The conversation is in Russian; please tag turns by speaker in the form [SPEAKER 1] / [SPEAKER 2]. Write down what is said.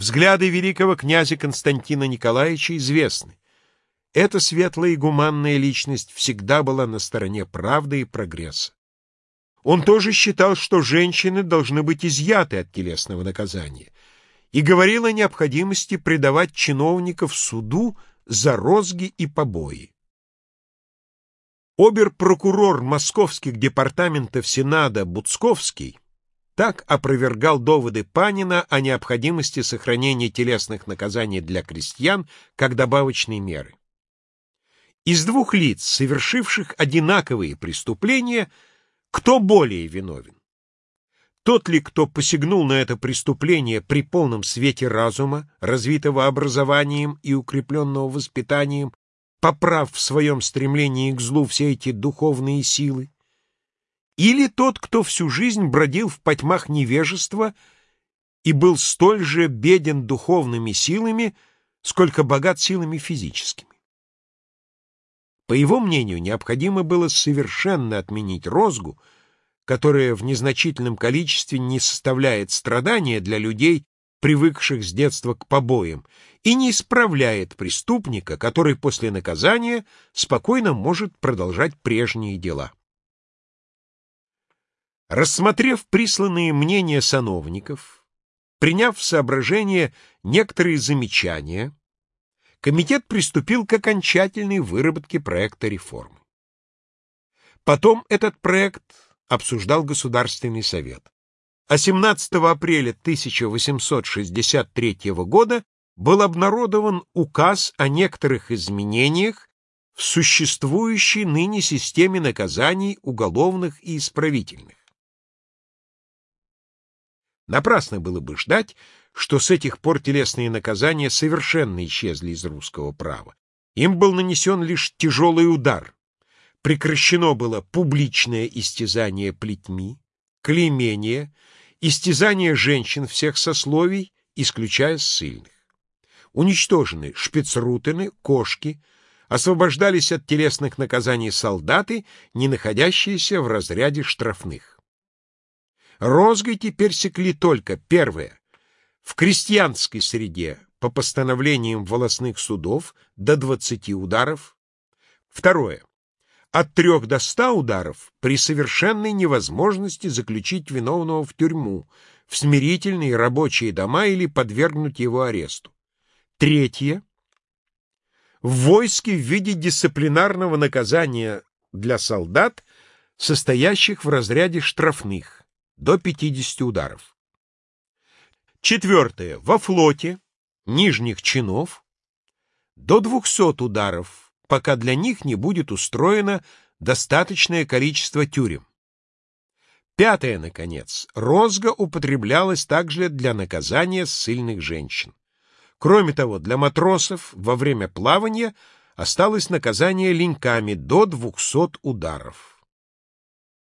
[SPEAKER 1] Взгляды великого князя Константина Николаевича известны. Эта светлая и гуманная личность всегда была на стороне правды и прогресса. Он тоже считал, что женщины должны быть изъяты от телесного наказания, и говорил о необходимости предавать чиновников суду за розги и побои. Обер-прокурор московских департаментов Сенада Буцковский так опровергал доводы Панина о необходимости сохранения телесных наказаний для крестьян как добавочной меры. Из двух лиц, совершивших одинаковые преступления, кто более виновен? Тот ли, кто посягнул на это преступление при полном свете разума, развитого образованием и укрепленного воспитанием, поправ в своем стремлении к злу все эти духовные силы? Или тот, кто всю жизнь бродил в потьмах невежества и был столь же беден духовными силами, сколько богат силами физическими? По его мнению, необходимо было совершенно отменить розгу, которая в незначительном количестве не составляет страдания для людей, привыкших с детства к побоям, и не исправляет преступника, который после наказания спокойно может продолжать прежние дела. Рассмотрев присланные мнения сановников, приняв в соображение некоторые замечания, комитет приступил к окончательной выработке проекта реформы. Потом этот проект обсуждал Государственный совет. А 17 апреля 1863 года был обнародован указ о некоторых изменениях в существующей ныне системе наказаний уголовных и исправительных. Напрасно было бы ждать, что с этих пор телесные наказания совершенно исчезли из русского права. Им был нанесен лишь тяжелый удар. Прекращено было публичное истязание плетьми, клеймение, истязание женщин всех сословий, исключая ссыльных. Уничтожены шпицрутены, кошки, освобождались от телесных наказаний солдаты, не находящиеся в разряде штрафных. Розгой теперь секли только, первое, в крестьянской среде по постановлениям волосных судов до 20 ударов. Второе. От трех до ста ударов при совершенной невозможности заключить виновного в тюрьму, в смирительные рабочие дома или подвергнуть его аресту. Третье. В войске в виде дисциплинарного наказания для солдат, состоящих в разряде штрафных, до 50 ударов. Четвертое. Во флоте нижних чинов до 200 ударов, пока для них не будет устроено достаточное количество тюрем. Пятое, наконец. Розга употреблялась также для наказания ссыльных женщин. Кроме того, для матросов во время плавания осталось наказание леньками до 200 ударов.